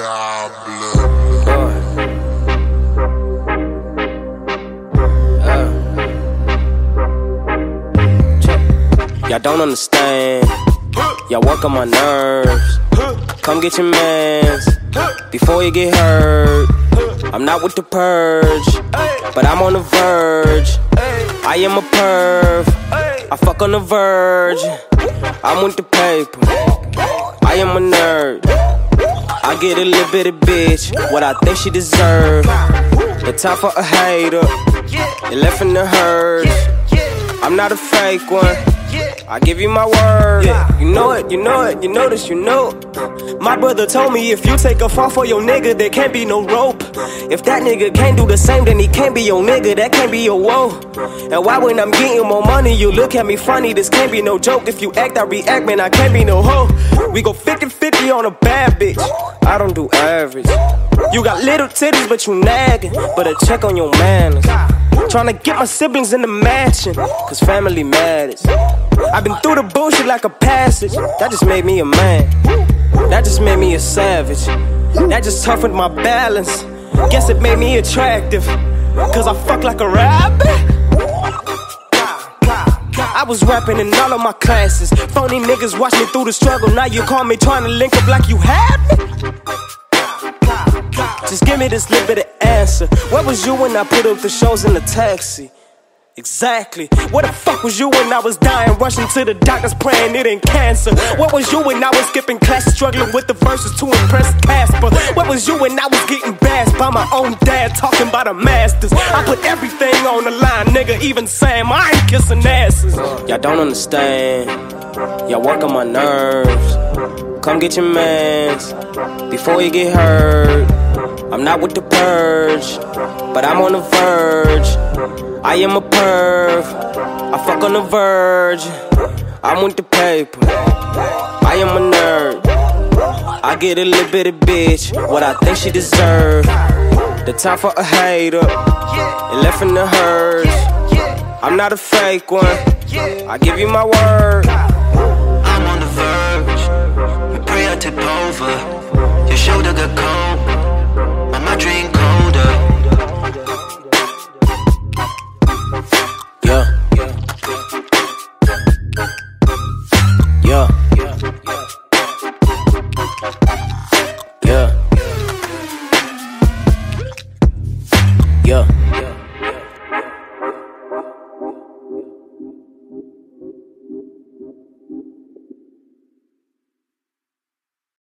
Y'all don't understand. Y'all work on my nerves. Come get your mans before you get hurt. I'm not with the purge, but I'm on the verge. I am a perv. I fuck on the verge. I'm with the paper. I am a nerd. I get a little bit of bitch what I think she deserve. The time for a hater. You left in the hurt. I'm not a fake one. I give you my word. You know it, you know it, you know this, you know. My brother told me if you take a fall for your nigga, there can't be no rope. If that nigga can't do the same, then he can't be your nigga, that can't be your woe. And why when I'm getting more money, you look at me funny? This can't be no joke. If you act, I react, man, I can't be no hoe. We go 50 50 on a bad bitch. I don't do average. You got little titties, but you nagging. But a check on your manners. Tryna get my siblings in the mansion, cause family matters. I've been through the bullshit like a passage. That just made me a man. That just made me a savage. That just toughened my balance. Guess it made me attractive. Cause I fuck like a rabbit. I was rapping in all of my classes. Phony niggas watch me through the struggle. Now you call me trying to link up like you had me. Just give me this little bit of answer. Where was you when I put up the shows in the taxi? Exactly. Where the fuck was you when I was dying, rushing to the doctors, praying it ain't cancer? Where was you when I was skipping class, struggling with the verses to impress Casper? Where was you when I was getting bashed by my own dad, talking about the masters? I put everything on the line, nigga. Even Sam, I ain't kissing asses. Y'all don't understand. Y'all work on my nerves. Come get your mans before you get hurt. I'm not with the purge, but I'm on the verge. I am a perv. I fuck on the verge. I'm with the paper. I am a nerd. I get a little bit of bitch what I think she deserve. The time for a hater. It left in the hurt. I'm not a fake one. I give you my word. I'm on the verge. My prayer tip over. Yeah.